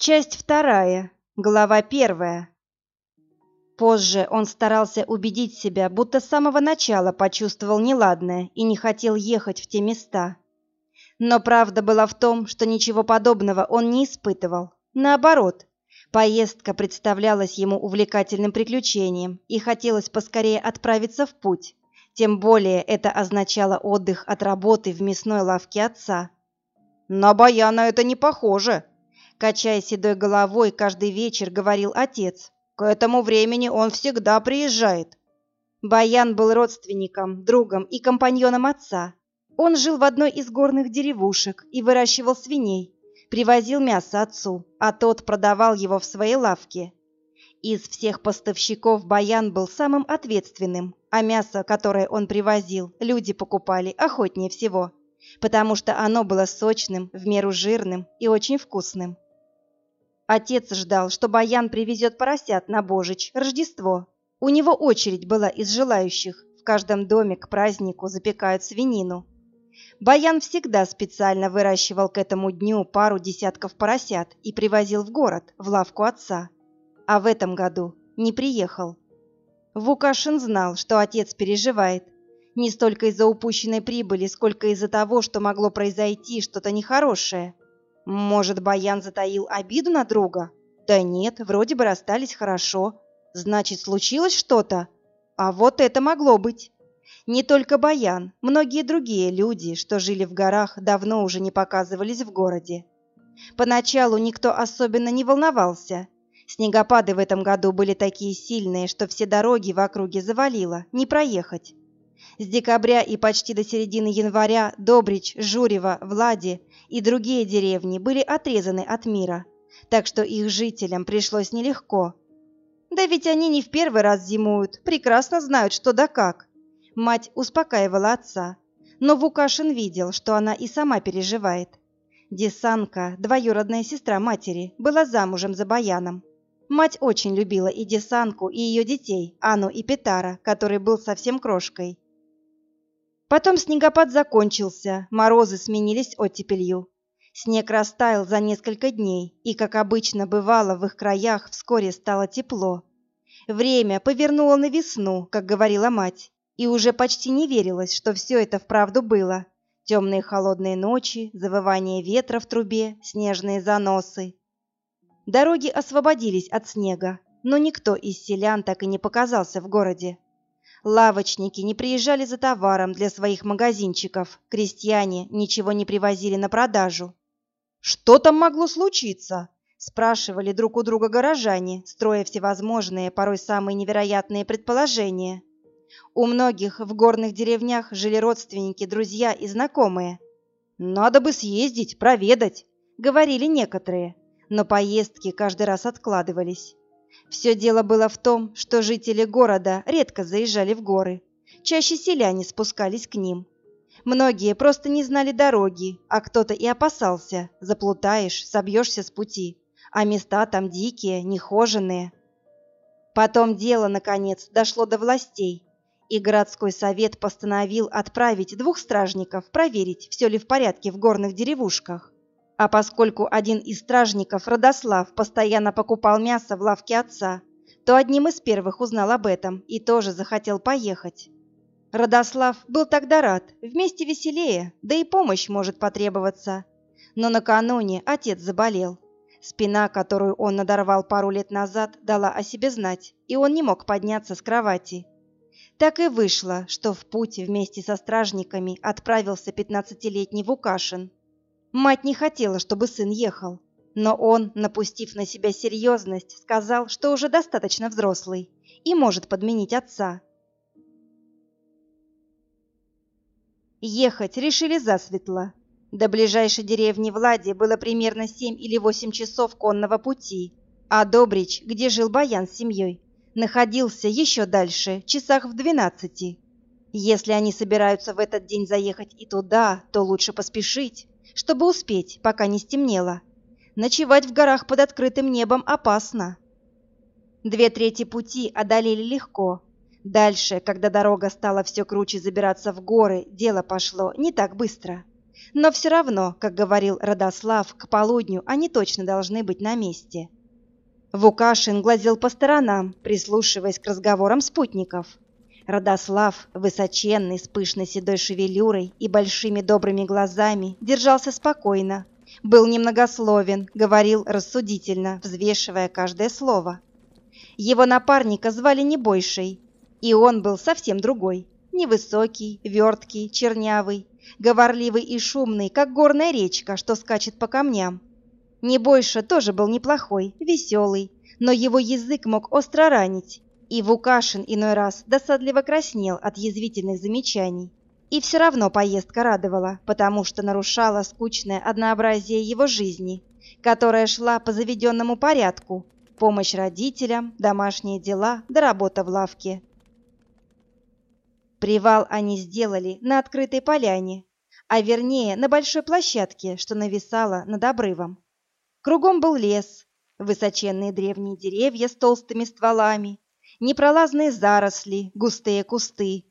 Часть вторая, глава первая. Позже он старался убедить себя, будто с самого начала почувствовал неладное и не хотел ехать в те места. Но правда была в том, что ничего подобного он не испытывал. Наоборот, поездка представлялась ему увлекательным приключением, и хотелось поскорее отправиться в путь. Тем более это означало отдых от работы в мясной лавке отца. «На Баяна это не похоже», Качая седой головой, каждый вечер говорил отец. К этому времени он всегда приезжает. Баян был родственником, другом и компаньоном отца. Он жил в одной из горных деревушек и выращивал свиней, привозил мясо отцу, а тот продавал его в своей лавке. Из всех поставщиков Баян был самым ответственным, а мясо, которое он привозил, люди покупали охотнее всего, потому что оно было сочным, в меру жирным и очень вкусным. Отец ждал, что Баян привезет поросят на Божич, Рождество. У него очередь была из желающих. В каждом доме к празднику запекают свинину. Баян всегда специально выращивал к этому дню пару десятков поросят и привозил в город, в лавку отца. А в этом году не приехал. Вукашин знал, что отец переживает. Не столько из-за упущенной прибыли, сколько из-за того, что могло произойти что-то нехорошее. Может, Баян затаил обиду на друга? Да нет, вроде бы расстались хорошо. Значит, случилось что-то? А вот это могло быть. Не только Баян, многие другие люди, что жили в горах, давно уже не показывались в городе. Поначалу никто особенно не волновался. Снегопады в этом году были такие сильные, что все дороги в округе завалило, не проехать. С декабря и почти до середины января Добрич, Журево, Влади и другие деревни были отрезаны от мира, так что их жителям пришлось нелегко. Да ведь они не в первый раз зимуют, прекрасно знают, что да как. Мать успокаивала отца, но Вукашин видел, что она и сама переживает. Десанка, двоюродная сестра матери, была замужем за Баяном. Мать очень любила и Десанку, и ее детей, Ану и Петара, который был совсем крошкой. Потом снегопад закончился, морозы сменились оттепелью. Снег растаял за несколько дней, и, как обычно бывало в их краях, вскоре стало тепло. Время повернуло на весну, как говорила мать, и уже почти не верилось, что все это вправду было. Темные холодные ночи, завывание ветра в трубе, снежные заносы. Дороги освободились от снега, но никто из селян так и не показался в городе. Лавочники не приезжали за товаром для своих магазинчиков, крестьяне ничего не привозили на продажу. «Что там могло случиться?» – спрашивали друг у друга горожане, строя всевозможные, порой самые невероятные предположения. У многих в горных деревнях жили родственники, друзья и знакомые. «Надо бы съездить, проведать», – говорили некоторые, но поездки каждый раз откладывались. Все дело было в том, что жители города редко заезжали в горы. Чаще селяне спускались к ним. Многие просто не знали дороги, а кто-то и опасался. Заплутаешь, собьешься с пути. А места там дикие, нехоженные. Потом дело, наконец, дошло до властей, и городской совет постановил отправить двух стражников проверить, все ли в порядке в горных деревушках. А поскольку один из стражников, Родослав, постоянно покупал мясо в лавке отца, то одним из первых узнал об этом и тоже захотел поехать. Родослав был тогда рад, вместе веселее, да и помощь может потребоваться. Но накануне отец заболел. Спина, которую он надорвал пару лет назад, дала о себе знать, и он не мог подняться с кровати. Так и вышло, что в путь вместе со стражниками отправился пятнадцатилетний Вукашин. Мать не хотела, чтобы сын ехал, но он, напустив на себя серьезность, сказал, что уже достаточно взрослый и может подменить отца. Ехать решили засветло. До ближайшей деревни Влади было примерно семь или восемь часов конного пути, а Добрич, где жил Баян с семьей, находился еще дальше, часах в двенадцати. Если они собираются в этот день заехать и туда, то лучше поспешить чтобы успеть, пока не стемнело. Ночевать в горах под открытым небом опасно. Две трети пути одолели легко. Дальше, когда дорога стала все круче забираться в горы, дело пошло не так быстро. Но все равно, как говорил Родослав, к полудню они точно должны быть на месте. Вукашин глазел по сторонам, прислушиваясь к разговорам спутников. Родослав, высоченный, с пышной седой шевелюрой и большими добрыми глазами, держался спокойно, был немногословен, говорил рассудительно, взвешивая каждое слово. Его напарника звали Небойшей, и он был совсем другой. Невысокий, верткий, чернявый, говорливый и шумный, как горная речка, что скачет по камням. Небойша тоже был неплохой, веселый, но его язык мог остро ранить, и Вукашин иной раз досадливо краснел от язвительных замечаний. И все равно поездка радовала, потому что нарушала скучное однообразие его жизни, которая шла по заведенному порядку. Помощь родителям, домашние дела да работа в лавке. Привал они сделали на открытой поляне, а вернее на большой площадке, что нависала над обрывом. Кругом был лес, высоченные древние деревья с толстыми стволами, непролазные заросли, густые кусты,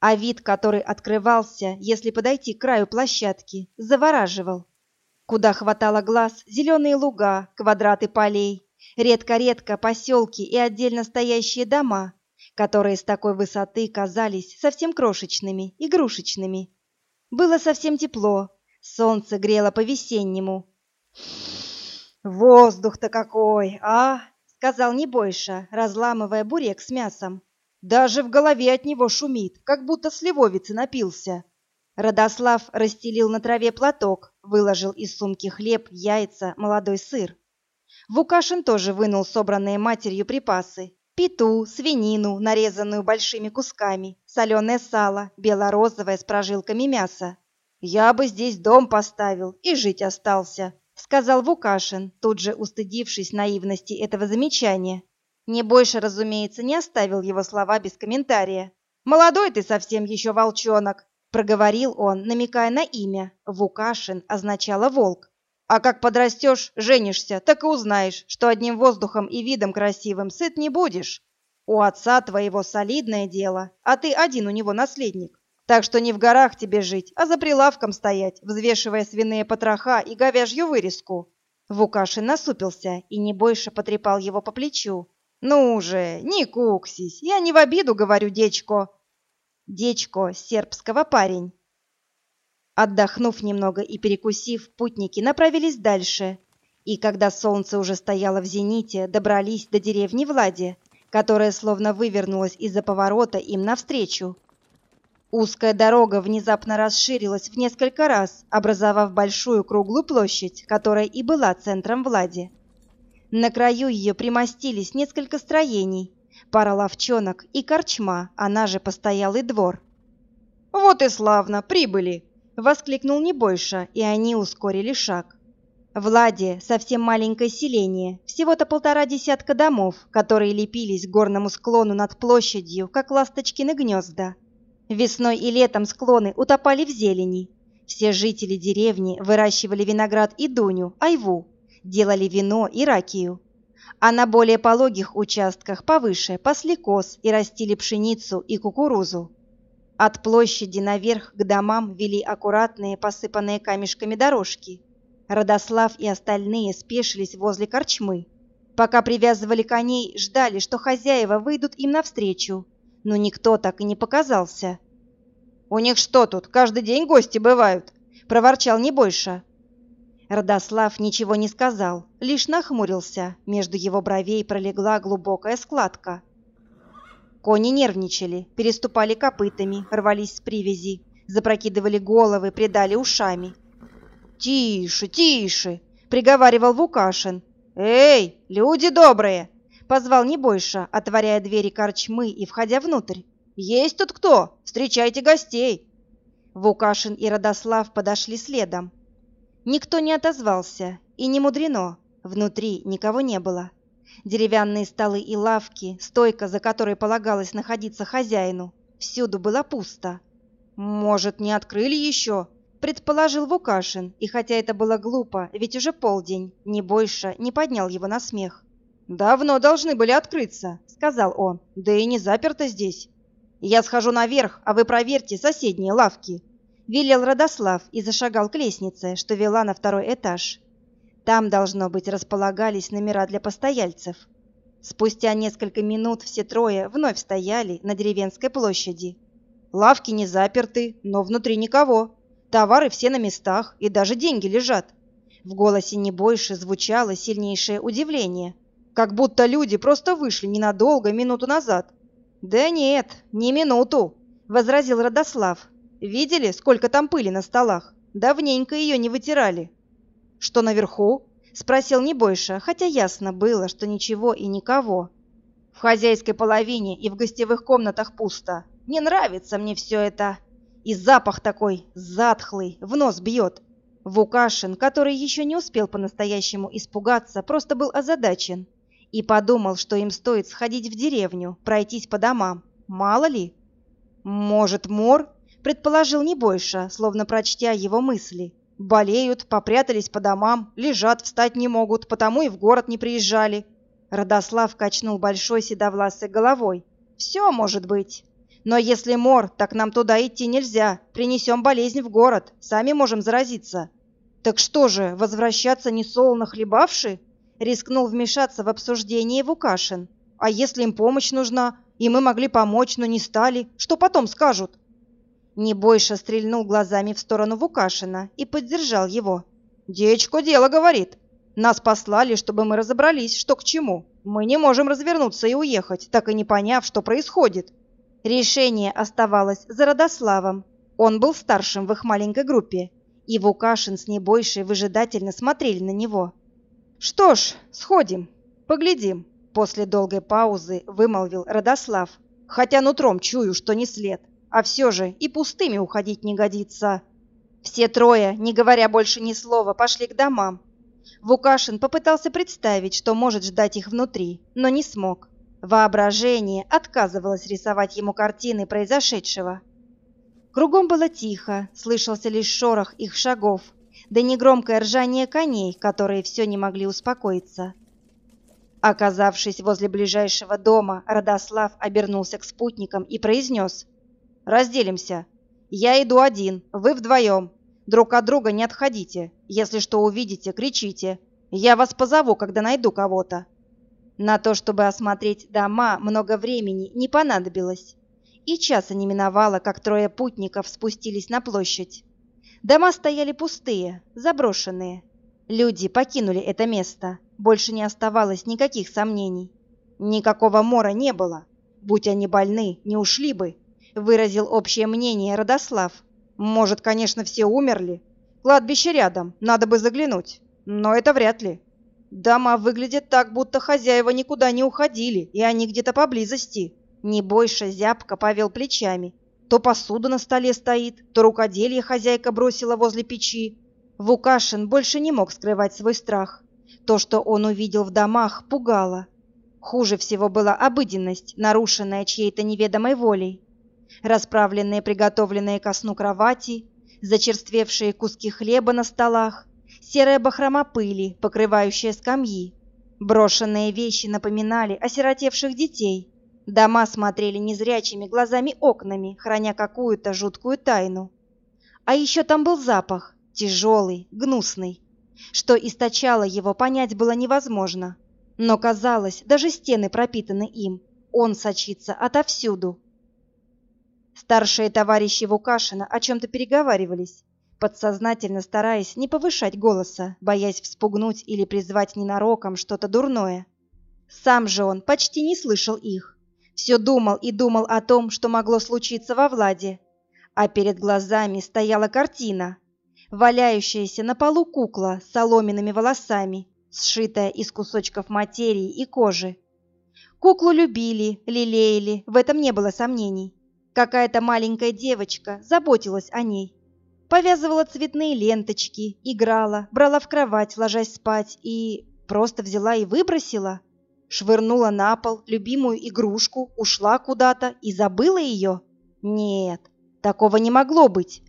а вид, который открывался, если подойти к краю площадки, завораживал. Куда хватало глаз, зеленые луга, квадраты полей, редко-редко поселки и отдельно стоящие дома, которые с такой высоты казались совсем крошечными, игрушечными. Было совсем тепло, солнце грело по-весеннему. «Воздух-то какой, а!» — сказал Небойша, разламывая бурек с мясом. Даже в голове от него шумит, как будто сливовицы напился. Родослав расстелил на траве платок, выложил из сумки хлеб, яйца, молодой сыр. Вукашин тоже вынул собранные матерью припасы. Пету, свинину, нарезанную большими кусками, соленое сало, бело-розовое с прожилками мяса. «Я бы здесь дом поставил и жить остался», — сказал Вукашин, тут же устыдившись наивности этого замечания. Не больше, разумеется, не оставил его слова без комментария. «Молодой ты совсем еще волчонок», — проговорил он, намекая на имя. Вукашин означало «волк». «А как подрастешь, женишься, так и узнаешь, что одним воздухом и видом красивым сыт не будешь. У отца твоего солидное дело, а ты один у него наследник. Так что не в горах тебе жить, а за прилавком стоять, взвешивая свиные потроха и говяжью вырезку». Вукашин насупился и не больше потрепал его по плечу. «Ну же, не куксись, я не в обиду говорю, дечко». Дечко сербского парень. Отдохнув немного и перекусив, путники направились дальше. И когда солнце уже стояло в зените, добрались до деревни Влади, которая словно вывернулась из-за поворота им навстречу. Узкая дорога внезапно расширилась в несколько раз, образовав большую круглую площадь, которая и была центром Влади. На краю ее примостились несколько строений, пара ловчонок и корчма, она же постоялый двор. «Вот и славно, прибыли!» — воскликнул Небойша, и они ускорили шаг. Владе совсем маленькое селение, всего-то полтора десятка домов, которые лепились к горному склону над площадью, как ласточкины гнезда. Весной и летом склоны утопали в зелени. Все жители деревни выращивали виноград и дуню, айву, делали вино и ракию. А на более пологих участках повыше пасли коз и растили пшеницу и кукурузу. От площади наверх к домам вели аккуратные, посыпанные камешками дорожки. Родослав и остальные спешились возле корчмы. Пока привязывали коней, ждали, что хозяева выйдут им навстречу, но никто так и не показался. «У них что тут, каждый день гости бывают?» — проворчал Небойша. Родослав ничего не сказал, лишь нахмурился. Между его бровей пролегла глубокая складка. Кони нервничали, переступали копытами, рвались с привязи, запрокидывали головы, придали ушами. «Тише, тише!» — приговаривал Вукашин. «Эй, люди добрые!» — позвал Небойша, отворяя двери корчмы и входя внутрь. «Есть тут кто? Встречайте гостей!» Вукашин и Родослав подошли следом. Никто не отозвался, и не мудрено, внутри никого не было. Деревянные столы и лавки, стойка, за которой полагалось находиться хозяину, всюду было пусто. «Может, не открыли еще?» — предположил Вукашин, и хотя это было глупо, ведь уже полдень, ни больше не поднял его на смех. «Давно должны были открыться», — сказал он, — «да и не заперто здесь. Я схожу наверх, а вы проверьте соседние лавки. Велел Родослав и зашагал к лестнице, что вела на второй этаж. Там, должно быть, располагались номера для постояльцев. Спустя несколько минут все трое вновь стояли на деревенской площади. Лавки не заперты, но внутри никого. Товары все на местах, и даже деньги лежат. В голосе не больше звучало сильнейшее удивление, как будто люди просто вышли ненадолго, минуту назад. «Да нет, не минуту», — возразил Родослав. «Видели, сколько там пыли на столах? Давненько ее не вытирали». «Что наверху?» — спросил не больше, хотя ясно было, что ничего и никого. «В хозяйской половине и в гостевых комнатах пусто. Не нравится мне все это. И запах такой затхлый, в нос бьет». Вукашин, который еще не успел по-настоящему испугаться, просто был озадачен и подумал, что им стоит сходить в деревню, пройтись по домам. Мало ли? Может, мор? Предположил не больше, словно прочтя его мысли. Болеют, попрятались по домам, лежат, встать не могут, потому и в город не приезжали. Родослав качнул большой седовласой головой. «Все может быть. Но если мор, так нам туда идти нельзя. Принесем болезнь в город, сами можем заразиться». «Так что же, возвращаться несолоно хлебавши?» Рискнул вмешаться в обсуждение Вукашин. А если им помощь нужна, и мы могли помочь, но не стали, что потом скажут? Не больше стрельнул глазами в сторону Вукашина и поддержал его. «Дечко дело говорит. Нас послали, чтобы мы разобрались, что к чему. Мы не можем развернуться и уехать, так и не поняв, что происходит». Решение оставалось за Родославом. Он был старшим в их маленькой группе, и Вукашин с небольшей выжидательно смотрели на него. «Что ж, сходим, поглядим», — после долгой паузы вымолвил Родослав. «Хотя нутром чую, что не след, а все же и пустыми уходить не годится». Все трое, не говоря больше ни слова, пошли к домам. Вукашин попытался представить, что может ждать их внутри, но не смог. Воображение отказывалось рисовать ему картины произошедшего. Кругом было тихо, слышался лишь шорох их шагов, да негромкое ржание коней, которые все не могли успокоиться. Оказавшись возле ближайшего дома, Родослав обернулся к спутникам и произнес «Разделимся. Я иду один, вы вдвоем. Друг от друга не отходите. Если что увидите, кричите. Я вас позову, когда найду кого-то». На то, чтобы осмотреть дома, много времени не понадобилось. И часа не миновало, как трое путников спустились на площадь. Дома стояли пустые, заброшенные. Люди покинули это место. Больше не оставалось никаких сомнений. Никакого мора не было. Будь они больны, не ушли бы, выразил общее мнение Родослав. Может, конечно, все умерли. Кладбище рядом, надо бы заглянуть. Но это вряд ли. Дома выглядят так, будто хозяева никуда не уходили, и они где-то поблизости. Не больше зябко повел плечами. То посуда на столе стоит, то рукоделье хозяйка бросила возле печи. Вукашин больше не мог скрывать свой страх. То, что он увидел в домах, пугало. Хуже всего была обыденность, нарушенная чьей-то неведомой волей. Расправленные приготовленные ко сну кровати, зачерствевшие куски хлеба на столах, серая бахрома пыли, покрывающая скамьи. Брошенные вещи напоминали осиротевших детей, Дома смотрели незрячими глазами окнами, храня какую-то жуткую тайну. А еще там был запах, тяжелый, гнусный. Что источало его, понять было невозможно. Но казалось, даже стены пропитаны им. Он сочится отовсюду. Старшие товарищи Вукашина о чем-то переговаривались, подсознательно стараясь не повышать голоса, боясь вспугнуть или призвать ненароком что-то дурное. Сам же он почти не слышал их все думал и думал о том, что могло случиться во Владе. А перед глазами стояла картина. Валяющаяся на полу кукла с соломенными волосами, сшитая из кусочков материи и кожи. Куклу любили, лелеяли, в этом не было сомнений. Какая-то маленькая девочка заботилась о ней. Повязывала цветные ленточки, играла, брала в кровать, ложась спать, и просто взяла и выбросила – швырнула на пол любимую игрушку, ушла куда-то и забыла ее? Нет, такого не могло быть.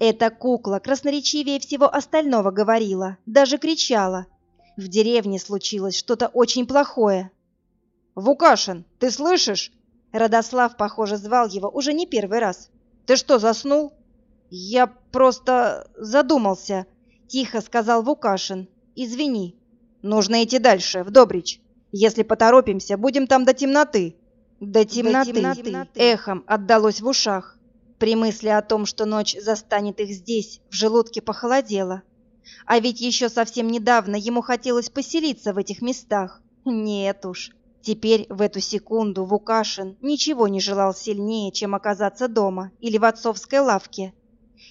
Эта кукла красноречивее всего остального говорила, даже кричала. В деревне случилось что-то очень плохое. «Вукашин, ты слышишь?» Родослав, похоже, звал его уже не первый раз. «Ты что, заснул?» Я просто задумался, тихо сказал Вукашин. Извини. Нужно идти дальше, в Добрич. Если поторопимся, будем там до темноты. До темноты, до темноты. эхом отдалось в ушах. При мысли о том, что ночь застанет их здесь, в желудке похолодело. А ведь еще совсем недавно ему хотелось поселиться в этих местах. Нет уж. Теперь, в эту секунду, Вукашин ничего не желал сильнее, чем оказаться дома или в отцовской лавке.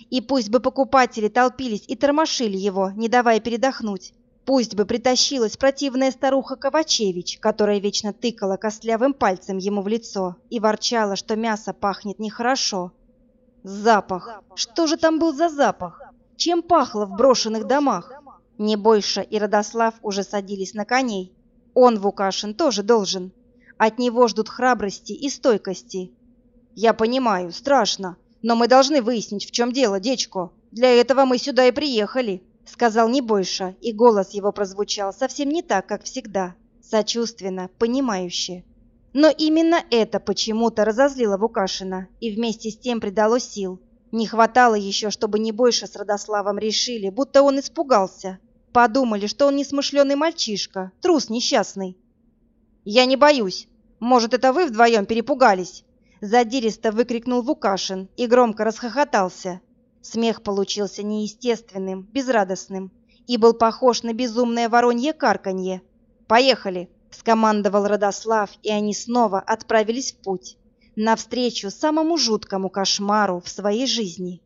И пусть бы покупатели толпились и тормошили его, не давая передохнуть. Пусть бы притащилась противная старуха Ковачевич, которая вечно тыкала костлявым пальцем ему в лицо и ворчала, что мясо пахнет нехорошо. Запах. Что же там был за запах? Чем пахло в брошенных домах? Не больше и Родослав уже садились на коней. Он, Вукашин, тоже должен. От него ждут храбрости и стойкости. Я понимаю, страшно, но мы должны выяснить, в чем дело, дечко. Для этого мы сюда и приехали сказал не больше, и голос его прозвучал совсем не так, как всегда, сочувственно, понимающе. Но именно это почему-то разозлило Вукашина и вместе с тем придало сил. Не хватало еще, чтобы не больше с Родославом решили, будто он испугался. Подумали, что он несмышленый мальчишка, трус несчастный. «Я не боюсь. Может, это вы вдвоем перепугались?» Задиристо выкрикнул Вукашин и громко расхохотался. Смех получился неестественным, безрадостным и был похож на безумное воронье карканье. «Поехали!» — скомандовал Родослав, и они снова отправились в путь, навстречу самому жуткому кошмару в своей жизни.